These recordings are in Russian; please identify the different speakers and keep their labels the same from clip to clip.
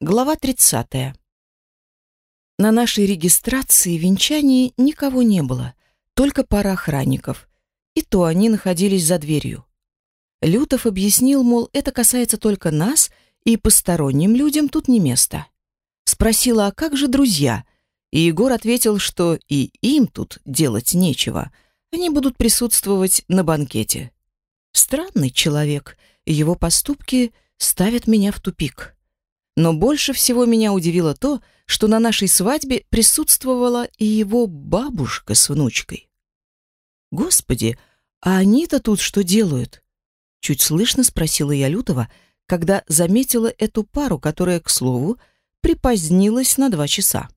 Speaker 1: Глава 30. На нашей регистрации венчании никого не было, только пара охранников. И то они находились за дверью. Лютов объяснил, мол, это касается только нас, и посторонним людям тут не место. Спросила, а как же друзья? И Егор ответил, что и им тут делать нечего. Они будут присутствовать на банкете. Странный человек, его поступки ставят меня в тупик. Но больше всего меня удивило то, что на нашей свадьбе присутствовала и его бабушка с внучкой. Господи, а они-то тут что делают? Чуть слышно спросила я Лютова, когда заметила эту пару, которая, к слову, припозднилась на два часа.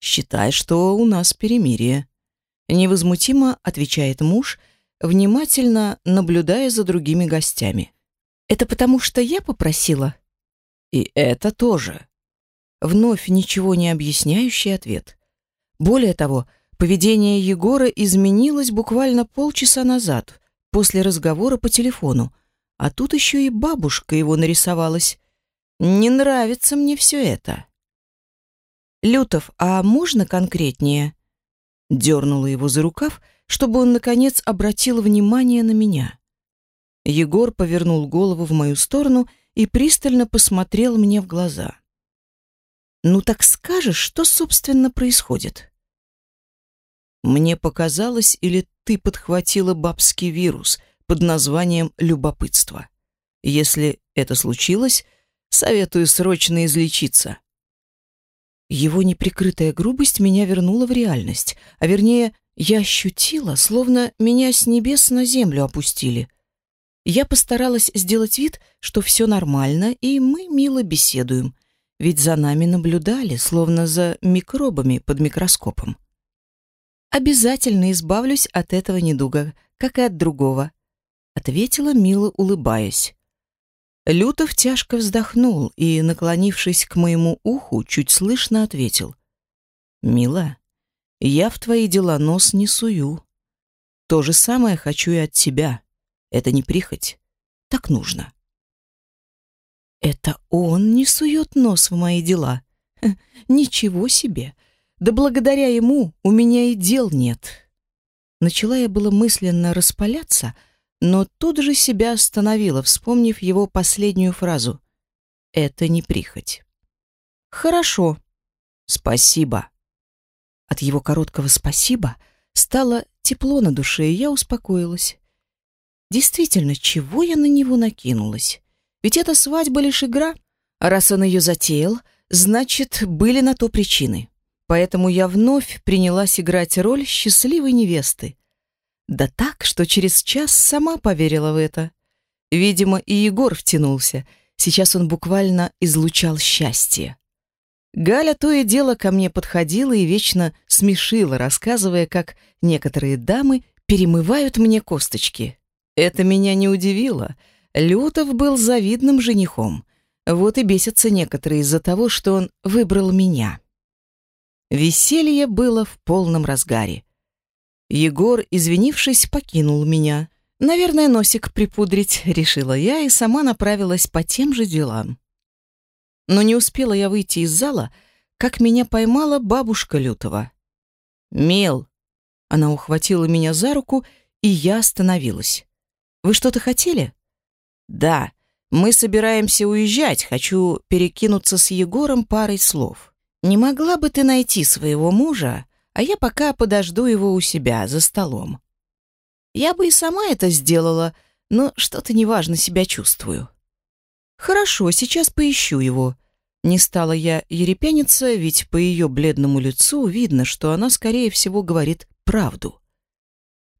Speaker 1: «Считай, что у нас перемирие», — невозмутимо отвечает муж, внимательно наблюдая за другими гостями. «Это потому, что я попросила?» «И это тоже». Вновь ничего не объясняющий ответ. Более того, поведение Егора изменилось буквально полчаса назад, после разговора по телефону, а тут еще и бабушка его нарисовалась. Не нравится мне все это. «Лютов, а можно конкретнее?» Дернула его за рукав, чтобы он, наконец, обратил внимание на меня. Егор повернул голову в мою сторону и пристально посмотрел мне в глаза. «Ну так скажешь, что, собственно, происходит?» «Мне показалось, или ты подхватила бабский вирус под названием любопытство? Если это случилось, советую срочно излечиться». Его неприкрытая грубость меня вернула в реальность, а вернее, я ощутила, словно меня с небес на землю опустили. Я постаралась сделать вид, что все нормально, и мы мило беседуем, ведь за нами наблюдали, словно за микробами под микроскопом. «Обязательно избавлюсь от этого недуга, как и от другого», — ответила, мило улыбаясь. Лютов тяжко вздохнул и, наклонившись к моему уху, чуть слышно ответил. «Мила, я в твои дела нос не сую. То же самое хочу и от тебя. Это не прихоть. Так нужно». «Это он не сует нос в мои дела? Ха, ничего себе! Да благодаря ему у меня и дел нет». Начала я было мысленно распаляться, — но тут же себя остановила, вспомнив его последнюю фразу. «Это не прихоть». «Хорошо. Спасибо». От его короткого «спасибо» стало тепло на душе, и я успокоилась. Действительно, чего я на него накинулась? Ведь эта свадьба лишь игра, а раз он ее затеял, значит, были на то причины. Поэтому я вновь принялась играть роль счастливой невесты, да так, что через час сама поверила в это. Видимо, и Егор втянулся. Сейчас он буквально излучал счастье. Галя то и дело ко мне подходила и вечно смешила, рассказывая, как некоторые дамы перемывают мне косточки. Это меня не удивило. Лютов был завидным женихом. Вот и бесятся некоторые из-за того, что он выбрал меня. Веселье было в полном разгаре. Егор, извинившись, покинул меня. Наверное, носик припудрить, решила я и сама направилась по тем же делам. Но не успела я выйти из зала, как меня поймала бабушка Лютова. «Мел!» Она ухватила меня за руку, и я остановилась. «Вы что-то хотели?» «Да, мы собираемся уезжать. Хочу перекинуться с Егором парой слов. Не могла бы ты найти своего мужа а я пока подожду его у себя за столом. Я бы и сама это сделала, но что-то неважно себя чувствую. Хорошо, сейчас поищу его. Не стала я ерепениться, ведь по ее бледному лицу видно, что она, скорее всего, говорит правду.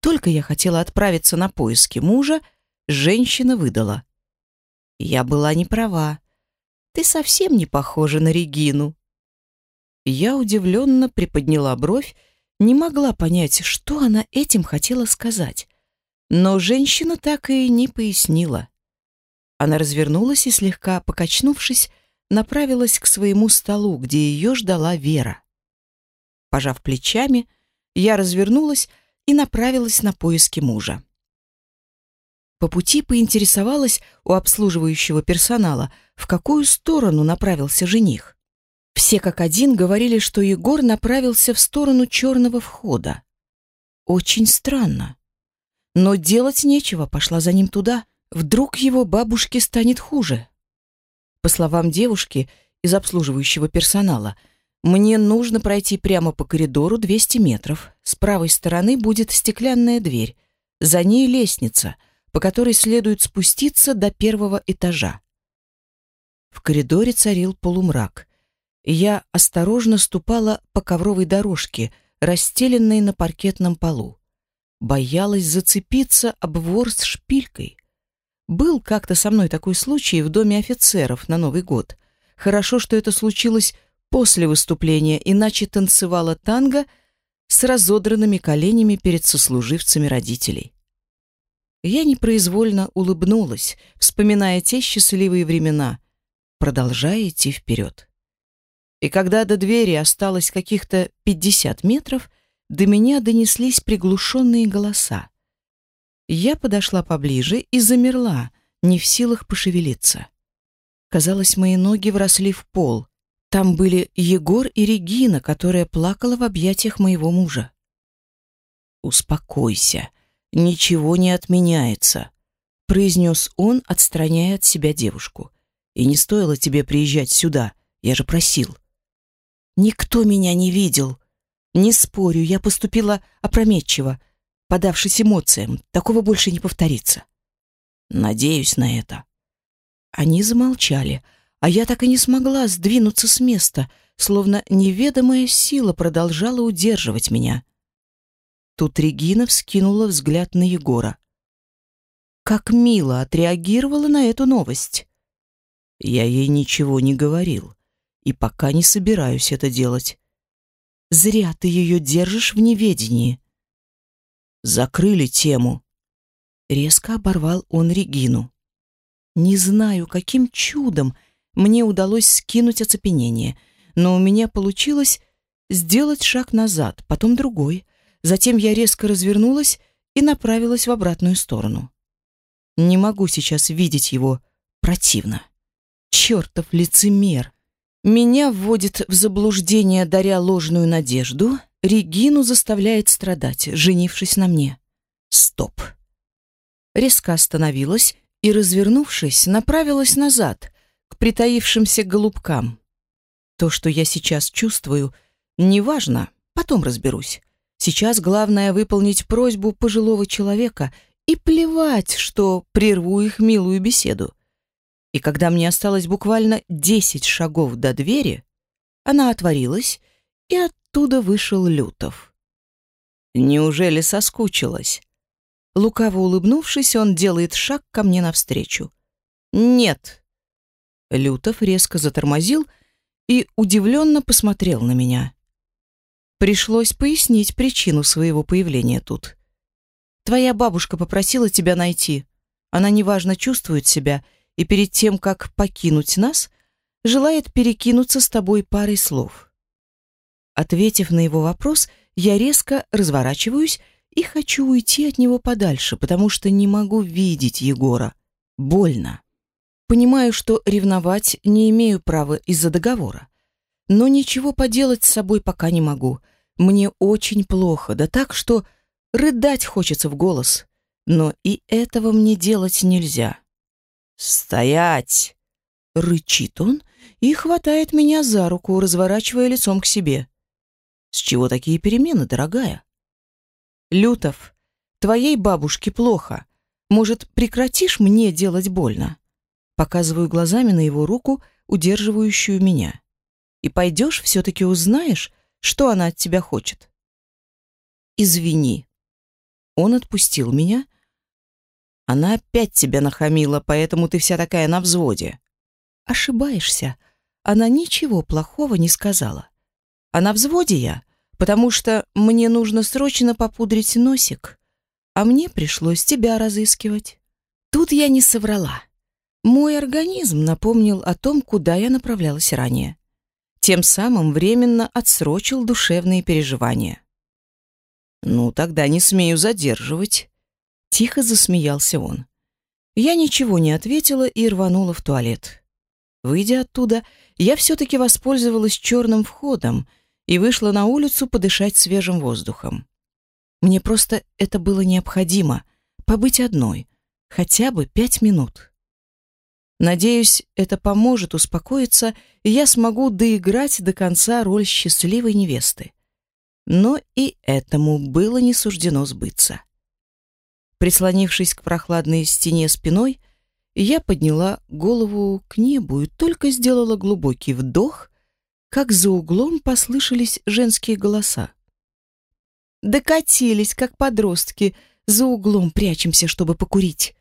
Speaker 1: Только я хотела отправиться на поиски мужа, женщина выдала. Я была не права. Ты совсем не похожа на Регину. Я удивленно приподняла бровь, не могла понять, что она этим хотела сказать. Но женщина так и не пояснила. Она развернулась и, слегка покачнувшись, направилась к своему столу, где ее ждала Вера. Пожав плечами, я развернулась и направилась на поиски мужа. По пути поинтересовалась у обслуживающего персонала, в какую сторону направился жених. Все как один говорили, что Егор направился в сторону черного входа. Очень странно. Но делать нечего, пошла за ним туда. Вдруг его бабушке станет хуже. По словам девушки из обслуживающего персонала, мне нужно пройти прямо по коридору 200 метров. С правой стороны будет стеклянная дверь. За ней лестница, по которой следует спуститься до первого этажа. В коридоре царил полумрак. Я осторожно ступала по ковровой дорожке, расстеленной на паркетном полу. Боялась зацепиться об ворс шпилькой. Был как-то со мной такой случай в доме офицеров на Новый год. Хорошо, что это случилось после выступления, иначе танцевала танго с разодранными коленями перед сослуживцами родителей. Я непроизвольно улыбнулась, вспоминая те счастливые времена, продолжая идти вперед. И когда до двери осталось каких-то 50 метров, до меня донеслись приглушенные голоса. Я подошла поближе и замерла, не в силах пошевелиться. Казалось, мои ноги вросли в пол. Там были Егор и Регина, которая плакала в объятиях моего мужа. «Успокойся, ничего не отменяется», — произнес он, отстраняя от себя девушку. «И не стоило тебе приезжать сюда, я же просил». Никто меня не видел. Не спорю, я поступила опрометчиво, подавшись эмоциям. Такого больше не повторится. Надеюсь на это. Они замолчали, а я так и не смогла сдвинуться с места, словно неведомая сила продолжала удерживать меня. Тут Регина вскинула взгляд на Егора. Как мило отреагировала на эту новость. Я ей ничего не говорил и пока не собираюсь это делать. Зря ты ее держишь в неведении. Закрыли тему. Резко оборвал он Регину. Не знаю, каким чудом мне удалось скинуть оцепенение, но у меня получилось сделать шаг назад, потом другой. Затем я резко развернулась и направилась в обратную сторону. Не могу сейчас видеть его. Противно. Чертов лицемер. Меня вводит в заблуждение, даря ложную надежду. Регину заставляет страдать, женившись на мне. Стоп. Резко остановилась и, развернувшись, направилась назад, к притаившимся голубкам. То, что я сейчас чувствую, неважно, потом разберусь. Сейчас главное выполнить просьбу пожилого человека и плевать, что прерву их милую беседу. И когда мне осталось буквально десять шагов до двери, она отворилась, и оттуда вышел Лютов. Неужели соскучилась? Лукаво улыбнувшись, он делает шаг ко мне навстречу. «Нет». Лютов резко затормозил и удивленно посмотрел на меня. Пришлось пояснить причину своего появления тут. «Твоя бабушка попросила тебя найти. Она неважно чувствует себя и перед тем, как покинуть нас, желает перекинуться с тобой парой слов. Ответив на его вопрос, я резко разворачиваюсь и хочу уйти от него подальше, потому что не могу видеть Егора. Больно. Понимаю, что ревновать не имею права из-за договора. Но ничего поделать с собой пока не могу. Мне очень плохо, да так, что рыдать хочется в голос. Но и этого мне делать нельзя. «Стоять!» — рычит он и хватает меня за руку, разворачивая лицом к себе. «С чего такие перемены, дорогая?» «Лютов, твоей бабушке плохо. Может, прекратишь мне делать больно?» Показываю глазами на его руку, удерживающую меня. «И пойдешь, все-таки узнаешь, что она от тебя хочет?» «Извини». Он отпустил меня, она опять тебя нахамила, поэтому ты вся такая на взводе. Ошибаешься. Она ничего плохого не сказала. А на взводе я, потому что мне нужно срочно попудрить носик, а мне пришлось тебя разыскивать. Тут я не соврала. Мой организм напомнил о том, куда я направлялась ранее. Тем самым временно отсрочил душевные переживания. Ну, тогда не смею задерживать. Тихо засмеялся он. Я ничего не ответила и рванула в туалет. Выйдя оттуда, я все-таки воспользовалась черным входом и вышла на улицу подышать свежим воздухом. Мне просто это было необходимо — побыть одной, хотя бы пять минут. Надеюсь, это поможет успокоиться, и я смогу доиграть до конца роль счастливой невесты. Но и этому было не суждено сбыться. Прислонившись к прохладной стене спиной, я подняла голову к небу и только сделала глубокий вдох, как за углом послышались женские голоса. «Докатились, как подростки, за углом прячемся, чтобы покурить»,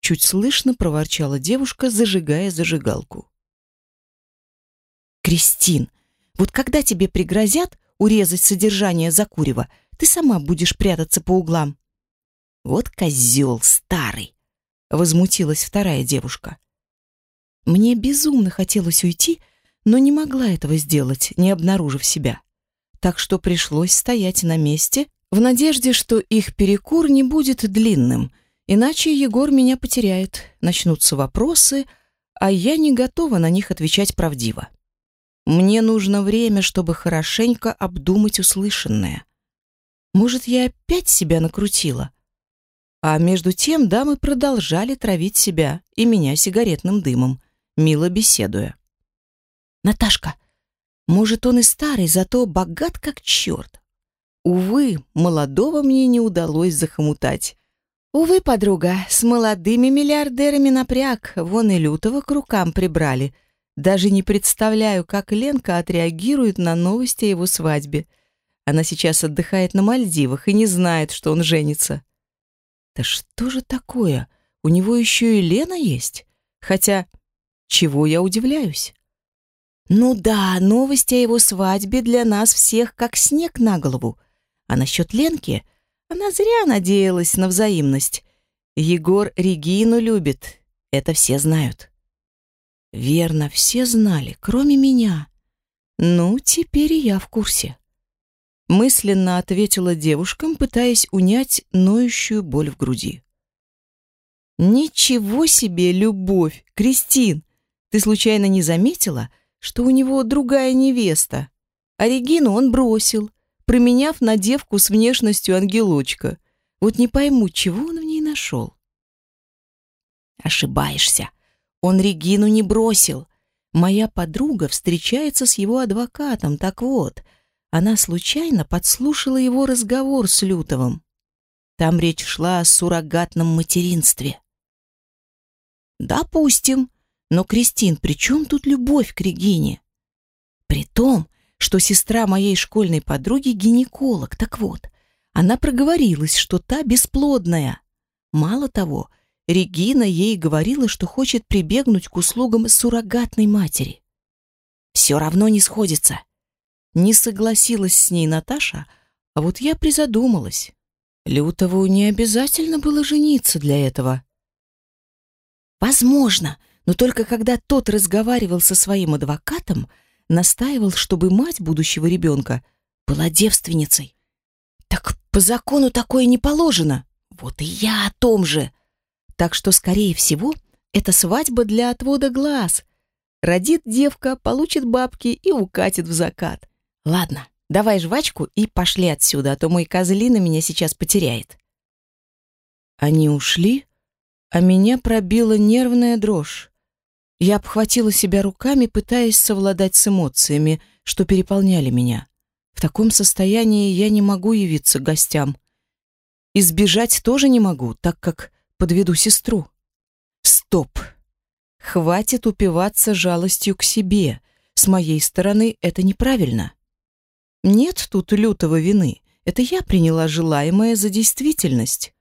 Speaker 1: чуть слышно проворчала девушка, зажигая зажигалку. «Кристин, вот когда тебе пригрозят урезать содержание Закурева, ты сама будешь прятаться по углам». «Вот козел старый!» возмутилась вторая девушка. Мне безумно хотелось уйти, но не могла этого сделать, не обнаружив себя. Так что пришлось стоять на месте в надежде, что их перекур не будет длинным, иначе Егор меня потеряет, начнутся вопросы, а я не готова на них отвечать правдиво. Мне нужно время, чтобы хорошенько обдумать услышанное. Может, я опять себя накрутила? А между тем дамы продолжали травить себя и меня сигаретным дымом, мило беседуя. «Наташка, может, он и старый, зато богат как черт. Увы, молодого мне не удалось захомутать. Увы, подруга, с молодыми миллиардерами напряг, вон и лютого к рукам прибрали. Даже не представляю, как Ленка отреагирует на новости о его свадьбе. Она сейчас отдыхает на Мальдивах и не знает, что он женится. Да что же такое? У него еще и Лена есть? Хотя, чего я удивляюсь? Ну да, новость о его свадьбе для нас всех как снег на голову. А насчет Ленки, она зря надеялась на взаимность. Егор Регину любит, это все знают. Верно, все знали, кроме меня. Ну, теперь я в курсе мысленно ответила девушкам, пытаясь унять ноющую боль в груди. Ничего себе любовь, Кристин! Ты случайно не заметила, что у него другая невеста? А Регину он бросил, променяв на девку с внешностью ангелочка. Вот не пойму, чего он в ней нашел. Ошибаешься. Он Регину не бросил. Моя подруга встречается с его адвокатом, так вот — она случайно подслушала его разговор с Лютовым. Там речь шла о суррогатном материнстве. Допустим, но, Кристин, при чем тут любовь к Регине? При том, что сестра моей школьной подруги гинеколог, так вот, она проговорилась, что та бесплодная. Мало того, Регина ей говорила, что хочет прибегнуть к услугам суррогатной матери. Все равно не сходится. Не согласилась с ней Наташа, а вот я призадумалась. Лютову не обязательно было жениться для этого. Возможно, но только когда тот разговаривал со своим адвокатом, настаивал, чтобы мать будущего ребенка была девственницей. Так по закону такое не положено. Вот и я о том же. Так что, скорее всего, это свадьба для отвода глаз. Родит девка, получит бабки и укатит в закат. Ладно, давай жвачку и пошли отсюда, а то мой козлина меня сейчас потеряет. Они ушли, а меня пробила нервная дрожь. Я обхватила себя руками, пытаясь совладать с эмоциями, что переполняли меня. В таком состоянии я не могу явиться гостям. Избежать тоже не могу, так как подведу сестру. Стоп. Хватит упиваться жалостью к себе. С моей стороны это неправильно. Нет тут лютого вины. Это я приняла желаемое за действительность.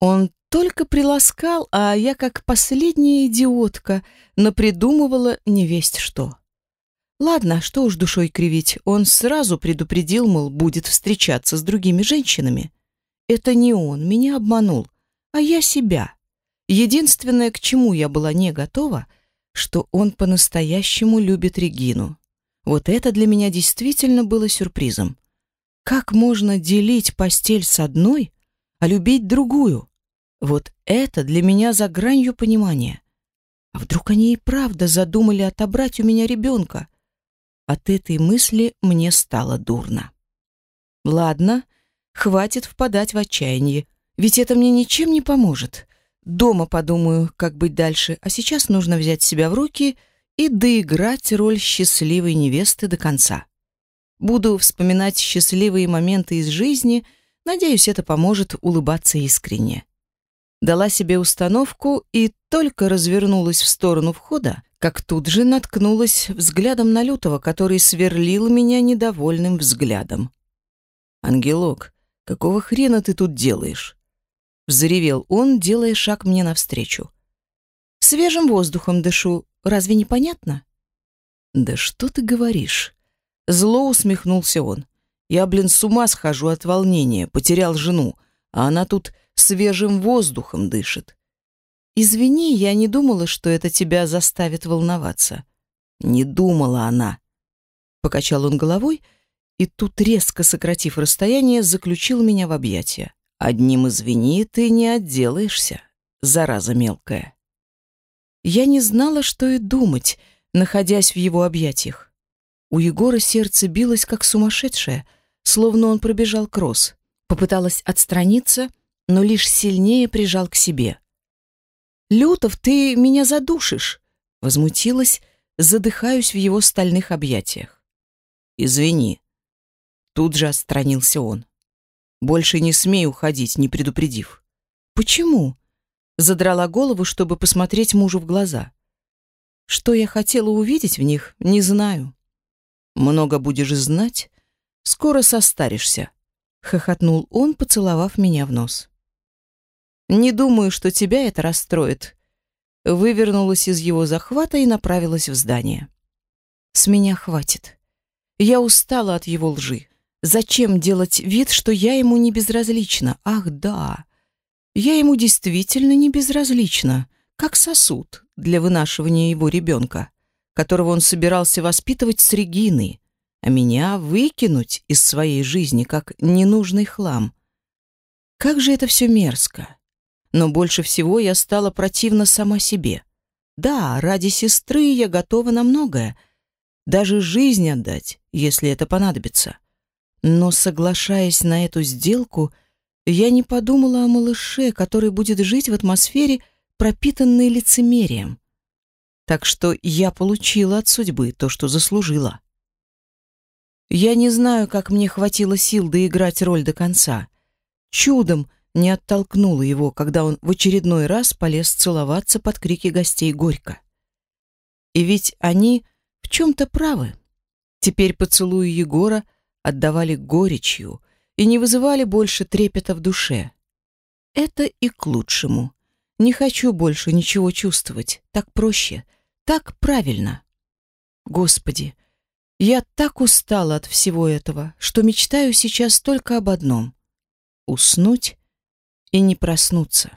Speaker 1: Он только приласкал, а я, как последняя идиотка, напридумывала невесть что. Ладно, что уж душой кривить, он сразу предупредил, мол, будет встречаться с другими женщинами. Это не он меня обманул, а я себя. Единственное, к чему я была не готова, что он по-настоящему любит Регину. Вот это для меня действительно было сюрпризом. Как можно делить постель с одной, а любить другую? Вот это для меня за гранью понимания. А вдруг они и правда задумали отобрать у меня ребенка? От этой мысли мне стало дурно. Ладно, хватит впадать в отчаяние, ведь это мне ничем не поможет. Дома подумаю, как быть дальше, а сейчас нужно взять себя в руки и доиграть роль счастливой невесты до конца. Буду вспоминать счастливые моменты из жизни, надеюсь, это поможет улыбаться искренне. Дала себе установку и только развернулась в сторону входа, как тут же наткнулась взглядом на Лютого, который сверлил меня недовольным взглядом. «Ангелок, какого хрена ты тут делаешь?» Взревел он, делая шаг мне навстречу. «Свежим воздухом дышу. Разве не понятно?» «Да что ты говоришь?» Зло усмехнулся он. «Я, блин, с ума схожу от волнения, потерял жену, а она тут свежим воздухом дышит. Извини, я не думала, что это тебя заставит волноваться». «Не думала она». Покачал он головой и тут, резко сократив расстояние, заключил меня в объятия. Одним извини, ты не отделаешься, зараза мелкая. Я не знала, что и думать, находясь в его объятиях. У Егора сердце билось, как сумасшедшее, словно он пробежал кросс. Попыталась отстраниться, но лишь сильнее прижал к себе. «Лютов, ты меня задушишь!» Возмутилась, задыхаюсь в его стальных объятиях. «Извини». Тут же отстранился он. Больше не смей уходить, не предупредив. Почему? Задрала голову, чтобы посмотреть мужу в глаза. Что я хотела увидеть в них, не знаю. Много будешь знать, скоро состаришься, хохотнул он, поцеловав меня в нос. Не думаю, что тебя это расстроит. Вывернулась из его захвата и направилась в здание. С меня хватит. Я устала от его лжи. Зачем делать вид, что я ему не безразлична? Ах, да. Я ему действительно не безразлична, как сосуд для вынашивания его ребенка, которого он собирался воспитывать с Региной, а меня выкинуть из своей жизни как ненужный хлам. Как же это все мерзко. Но больше всего я стала противна сама себе. Да, ради сестры я готова на многое, даже жизнь отдать, если это понадобится. Но, соглашаясь на эту сделку, я не подумала о малыше, который будет жить в атмосфере, пропитанной лицемерием. Так что я получила от судьбы то, что заслужила. Я не знаю, как мне хватило сил доиграть роль до конца. Чудом не оттолкнула его, когда он в очередной раз полез целоваться под крики гостей горько. И ведь они в чем-то правы. Теперь поцелуи Егора — отдавали горечью и не вызывали больше трепета в душе. Это и к лучшему. Не хочу больше ничего чувствовать. Так проще, так правильно. Господи, я так устала от всего этого, что мечтаю сейчас только об одном — уснуть и не проснуться.